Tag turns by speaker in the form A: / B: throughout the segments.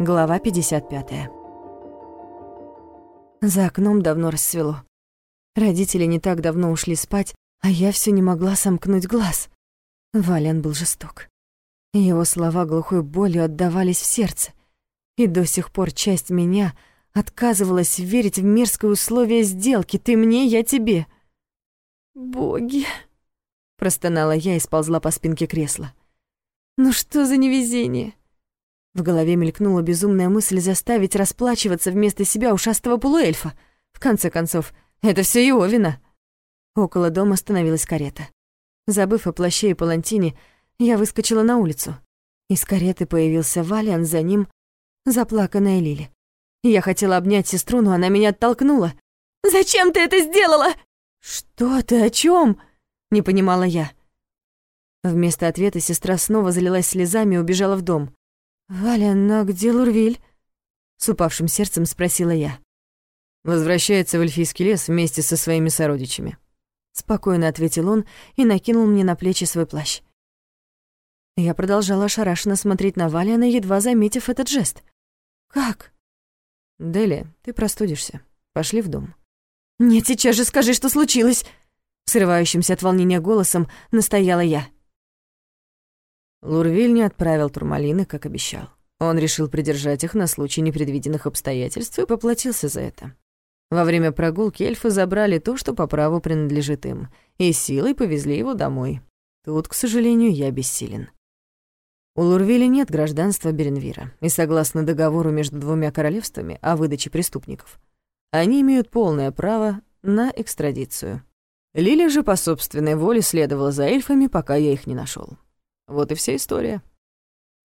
A: Глава 55. За окном давно рассвело. Родители не так давно ушли спать, а я все не могла сомкнуть глаз. Валян был жесток. Его слова глухой болью отдавались в сердце. И до сих пор часть меня отказывалась верить в мерзкое условие сделки «ты мне, я тебе». «Боги!» — простонала я и сползла по спинке кресла. «Ну что за невезение?» В голове мелькнула безумная мысль заставить расплачиваться вместо себя ушастого полуэльфа. В конце концов, это все его вина. Около дома остановилась карета. Забыв о плаще и палантине, я выскочила на улицу. Из кареты появился Валиан, за ним заплаканная Лили. Я хотела обнять сестру, но она меня оттолкнула. «Зачем ты это сделала?» «Что ты, о чем? не понимала я. Вместо ответа сестра снова залилась слезами и убежала в дом. «Валя, а где Лурвиль?» С упавшим сердцем спросила я.
B: «Возвращается в эльфийский лес вместе со своими сородичами», —
A: спокойно ответил он и накинул мне на плечи свой плащ. Я продолжала ошарашенно смотреть на Валиана, едва заметив этот жест. «Как?»
B: «Дели, ты простудишься. Пошли в дом».
A: «Нет, сейчас же скажи, что случилось!» Срывающимся от волнения голосом настояла я.
B: Лурвиль не отправил турмалины, как обещал. Он решил придержать их на случай непредвиденных обстоятельств и поплатился за это. Во время прогулки эльфы забрали то, что по праву принадлежит им, и силой повезли его домой. Тут, к сожалению, я бессилен. У Лурвиля нет гражданства Беренвира, и согласно договору между двумя королевствами о выдаче преступников, они имеют полное право на экстрадицию. Лиля же по собственной воле следовала за эльфами, пока я их не нашел. Вот и вся история.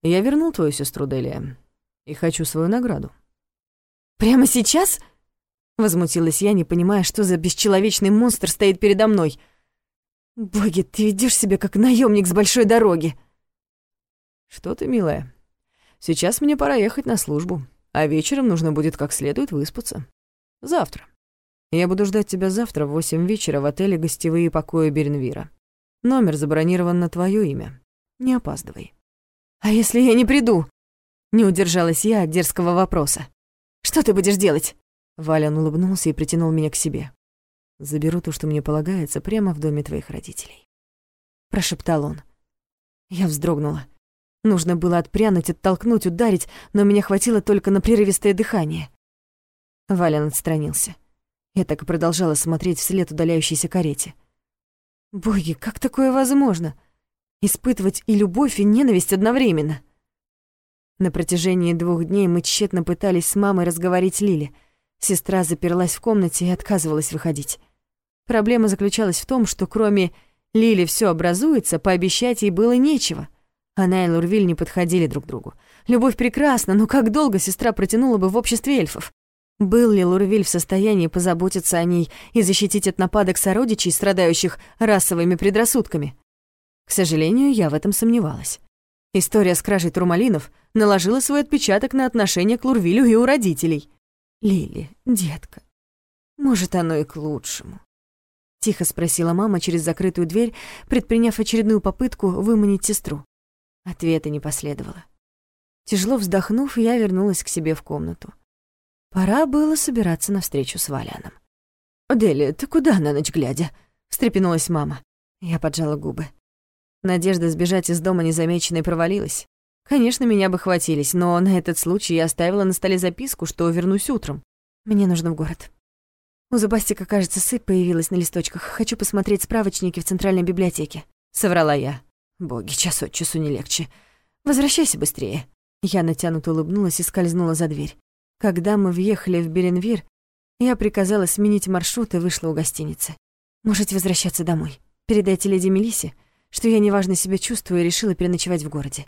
B: Я вернул твою сестру Делия и хочу свою награду.
A: Прямо сейчас? Возмутилась я, не понимая, что за бесчеловечный монстр стоит передо мной. Боги, ты ведешь себя как наемник с большой дороги.
B: Что ты, милая? Сейчас мне пора ехать на службу, а вечером нужно будет как следует выспаться. Завтра. Я буду ждать тебя завтра в восемь вечера в отеле «Гостевые покои Бернвира». Номер забронирован на твое имя. Не опаздывай.
A: А если я не приду? Не удержалась я от дерзкого вопроса. Что ты будешь делать?
B: Валян улыбнулся и притянул меня к себе. Заберу то, что мне полагается, прямо в доме твоих родителей.
A: Прошептал он. Я вздрогнула. Нужно было отпрянуть, оттолкнуть, ударить, но меня хватило только на прерывистое дыхание. Валян отстранился. Я так и продолжала смотреть вслед удаляющейся карете. Боги, как такое возможно? Испытывать и любовь, и ненависть одновременно. На протяжении двух дней мы тщетно пытались с мамой разговорить Лили. Сестра заперлась в комнате и отказывалась выходить. Проблема заключалась в том, что кроме Лили все образуется, пообещать ей было нечего. Она и Лурвиль не подходили друг другу. Любовь прекрасна, но как долго сестра протянула бы в обществе эльфов? Был ли Лурвиль в состоянии позаботиться о ней и защитить от нападок сородичей, страдающих расовыми предрассудками? К сожалению, я в этом сомневалась. История с кражей турмалинов наложила свой отпечаток на отношение к Лурвилю и у родителей. «Лили, детка, может, оно и к лучшему?» Тихо спросила мама через закрытую дверь, предприняв очередную попытку выманить сестру. Ответа не последовало. Тяжело вздохнув, я вернулась к себе в комнату. Пора было собираться на встречу с Валяном. «Дели, ты куда на ночь глядя?» — встрепенулась мама. Я поджала губы. Надежда сбежать из дома незамеченной провалилась. Конечно, меня бы хватились, но на этот случай я оставила на столе записку, что вернусь утром. Мне нужно в город. У Зубастика, кажется, сыпь появилась на листочках. Хочу посмотреть справочники в центральной библиотеке. Соврала я. Боги, час от часу не легче. Возвращайся быстрее. Я натянуто улыбнулась и скользнула за дверь. Когда мы въехали в Беренвир, я приказала сменить маршрут и вышла у гостиницы. Можете возвращаться домой. Передайте леди Мелисе, что я неважно себя чувствую и решила переночевать в городе.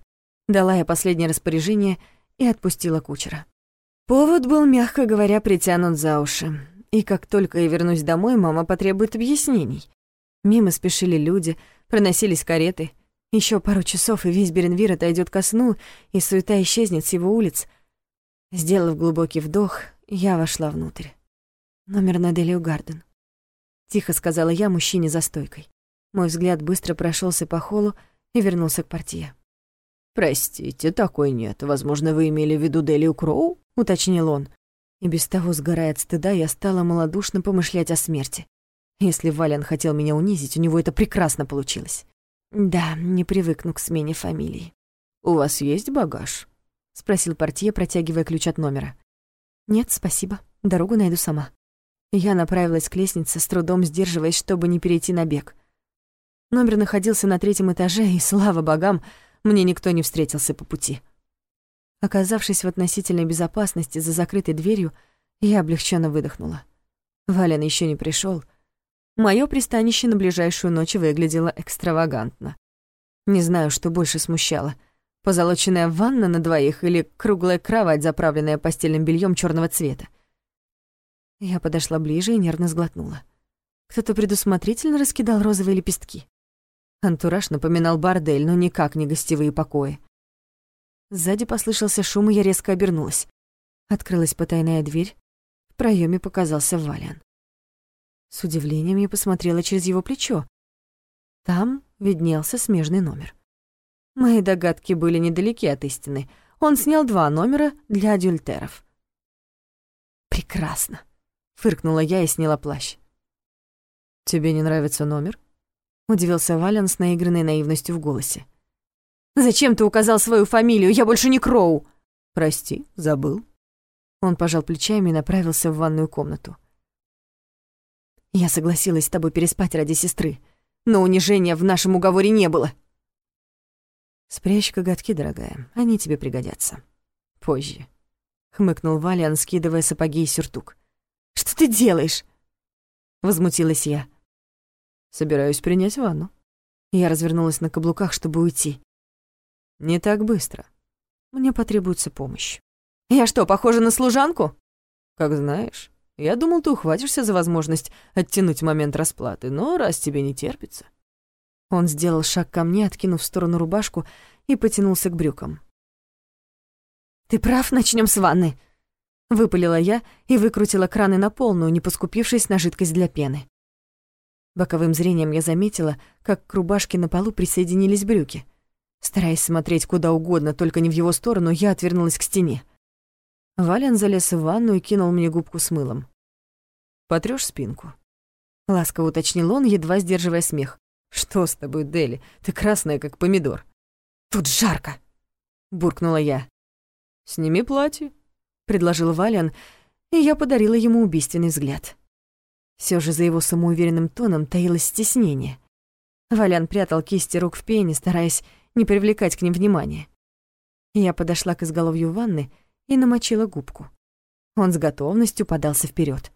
A: Дала я последнее распоряжение и отпустила кучера. Повод был, мягко говоря, притянут за уши. И как только я вернусь домой, мама потребует объяснений. Мимо спешили люди, проносились кареты. Еще пару часов, и весь Беренвир отойдет ко сну, и суета исчезнет с его улиц. Сделав глубокий вдох, я вошла внутрь. Номер на Делио Гарден. Тихо сказала я мужчине за стойкой. Мой взгляд быстро прошелся по холлу и вернулся к портье.
B: «Простите, такой нет. Возможно, вы имели в виду Делию Кроу?» — уточнил он. И без того, сгорая от стыда, я стала малодушно помышлять о смерти. Если Валян хотел меня унизить, у него это прекрасно получилось. Да, не привыкну к смене фамилий. «У вас есть багаж?» — спросил портье, протягивая ключ от номера. «Нет, спасибо. Дорогу найду сама». Я направилась к лестнице, с трудом сдерживаясь, чтобы не перейти на бег. Номер находился на третьем этаже, и, слава богам, мне никто не встретился по пути. Оказавшись в относительной безопасности за закрытой дверью, я облегченно выдохнула. Вален еще не пришел. Моё пристанище на ближайшую ночь выглядело экстравагантно. Не знаю, что больше смущало. Позолоченная ванна на двоих или круглая кровать, заправленная постельным бельем черного цвета. Я подошла ближе и нервно сглотнула. Кто-то предусмотрительно раскидал розовые лепестки. Антураж напоминал бордель, но никак не гостевые покои. Сзади послышался шум, и я резко обернулась. Открылась потайная дверь. В проеме показался Валиан. С удивлением я посмотрела через его плечо. Там виднелся смежный номер. Мои догадки были недалеки от истины. Он снял два номера для адюльтеров. «Прекрасно!» — фыркнула я и сняла плащ. «Тебе не нравится номер?»
A: — удивился Вален с наигранной наивностью в голосе. Зачем ты указал свою фамилию? Я больше не Кроу!»
B: «Прости, забыл».
A: Он пожал плечами и направился в ванную комнату. «Я согласилась с тобой переспать ради сестры, но унижения в нашем уговоре не было».
B: «Спрячь коготки, дорогая, они тебе пригодятся. Позже», — хмыкнул Валиан, скидывая сапоги и сюртук.
A: «Что ты делаешь?» — возмутилась я.
B: «Собираюсь принять ванну».
A: Я развернулась на каблуках, чтобы уйти.
B: Не так быстро. Мне потребуется помощь.
A: Я что, похожа на служанку?
B: Как знаешь. Я думал, ты ухватишься за возможность оттянуть момент расплаты, но раз тебе не терпится.
A: Он сделал шаг ко мне, откинув в сторону рубашку, и потянулся к брюкам. «Ты прав, начнем с ванны», — выпалила я и выкрутила краны на полную, не поскупившись на жидкость для пены. Боковым зрением я заметила, как к рубашке на полу присоединились брюки — Стараясь смотреть куда угодно, только не в его сторону, я отвернулась к стене. Валян залез в ванну и кинул мне губку с мылом.
B: «Потрёшь спинку?»
A: Ласково уточнил он, едва сдерживая смех.
B: «Что с тобой, Дели? Ты красная, как помидор».
A: «Тут жарко!» — буркнула я.
B: «Сними платье», —
A: предложил Валян, и я подарила ему убийственный взгляд. Всё же за его самоуверенным тоном таилось стеснение. Валян прятал кисти рук в пене, стараясь не привлекать к ним внимания. Я подошла к изголовью ванны и намочила губку. Он с готовностью подался вперед.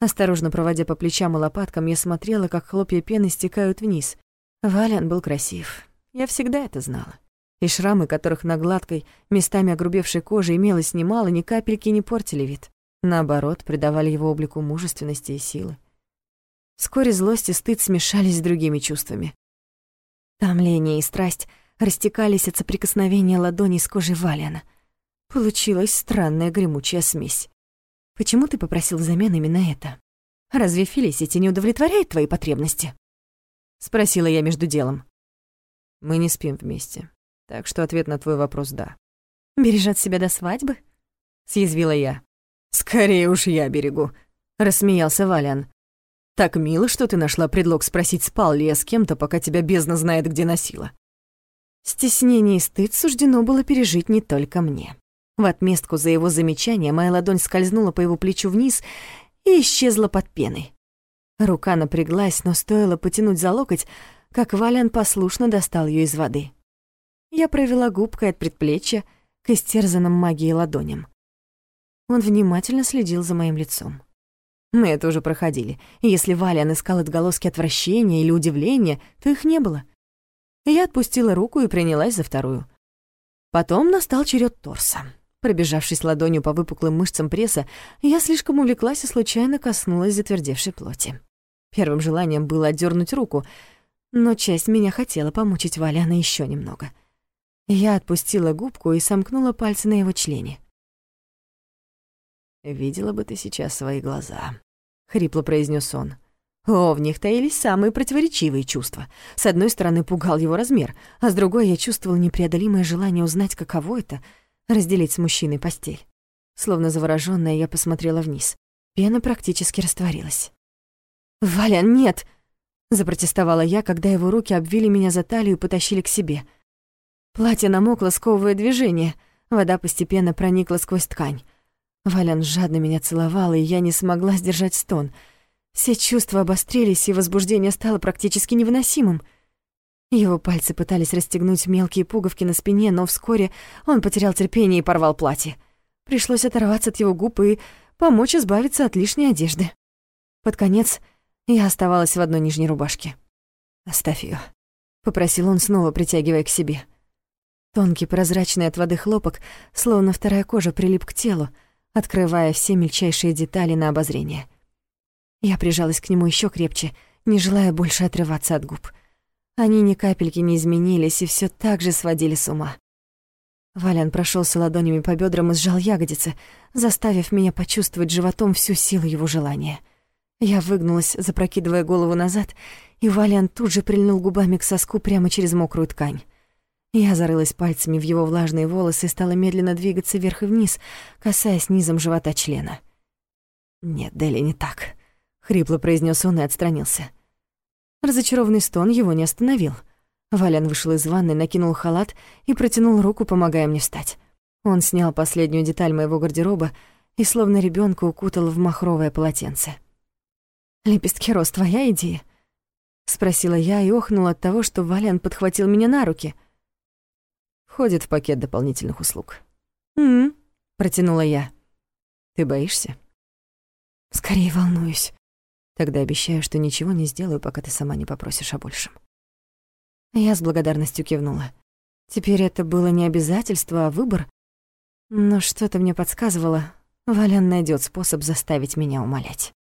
A: Осторожно проводя по плечам и лопаткам, я смотрела, как хлопья пены стекают вниз. Валян был красив. Я всегда это знала. И шрамы, которых на гладкой, местами огрубевшей коже имелось немало, ни капельки не портили вид. Наоборот, придавали его облику мужественности и силы. Вскоре злость и стыд смешались с другими чувствами. Томление и страсть растекались от соприкосновения ладоней с кожей Валиана. Получилась странная гремучая смесь. «Почему ты попросил взамен именно это? Разве Фелисити не удовлетворяет твои потребности?» Спросила я между делом.
B: «Мы не спим вместе, так что ответ на твой вопрос — да».
A: «Бережет себя до свадьбы?» — съязвила я.
B: «Скорее уж я берегу», — рассмеялся Валиан. Так мило, что ты нашла предлог спросить, спал ли я с кем-то, пока тебя бездна знает, где носила.
A: Стеснение и стыд суждено было пережить не только мне. В отместку за его замечание моя ладонь скользнула по его плечу вниз и исчезла под пеной. Рука напряглась, но стоило потянуть за локоть, как Валян послушно достал ее из воды. Я провела губкой от предплечья к истерзанным магией ладоням. Он внимательно следил за моим лицом. Мы это уже проходили. Если Валян искал отголоски отвращения или удивления, то их не было. Я отпустила руку и принялась за вторую. Потом настал черед торса. Пробежавшись ладонью по выпуклым мышцам пресса, я слишком увлеклась и случайно коснулась затвердевшей плоти. Первым желанием было отдернуть руку, но часть меня хотела помучить Валяна еще немного. Я отпустила губку и сомкнула пальцы на его члене.
B: «Видела бы ты сейчас свои глаза», — хрипло произнес он.
A: О, в них таились самые противоречивые чувства. С одной стороны, пугал его размер, а с другой я чувствовала непреодолимое желание узнать, каково это — разделить с мужчиной постель. Словно заворожённая, я посмотрела вниз. Пена практически растворилась. «Валя, нет!» — запротестовала я, когда его руки обвили меня за талию и потащили к себе. Платье намокло, сковывая движение. Вода постепенно проникла сквозь ткань. Валян жадно меня целовал, и я не смогла сдержать стон — все чувства обострились, и возбуждение стало практически невыносимым. Его пальцы пытались расстегнуть мелкие пуговки на спине, но вскоре он потерял терпение и порвал платье. Пришлось оторваться от его губ и помочь избавиться от лишней одежды. Под конец я оставалась в одной нижней рубашке. «Оставь её», — попросил он, снова притягивая к себе. Тонкий прозрачный от воды хлопок, словно вторая кожа, прилип к телу, открывая все мельчайшие детали на обозрение — я прижалась к нему еще крепче, не желая больше отрываться от губ. Они ни капельки не изменились и все так же сводили с ума. Валян прошелся ладонями по бедрам и сжал ягодицы, заставив меня почувствовать животом всю силу его желания. Я выгнулась, запрокидывая голову назад, и Валян тут же прильнул губами к соску прямо через мокрую ткань. Я зарылась пальцами в его влажные волосы и стала медленно двигаться вверх и вниз, касаясь низом живота члена. Нет, Дели, не так. Хрипло произнес он и отстранился. Разочарованный стон его не остановил. Валян вышел из ванной, накинул халат и протянул руку, помогая мне встать. Он снял последнюю деталь моего гардероба и словно ребенка укутал в махровое полотенце. «Лепестки роз, твоя идея?» — спросила я и охнула от того, что Валян подхватил меня на руки.
B: «Входит в пакет дополнительных услуг».
A: «М-м», протянула я.
B: «Ты боишься?»
A: «Скорее волнуюсь».
B: Тогда обещаю, что ничего не сделаю, пока ты сама не попросишь о большем.
A: Я с благодарностью кивнула. Теперь это было не обязательство, а выбор. Но что-то мне подсказывало, Валян найдет способ заставить меня умолять.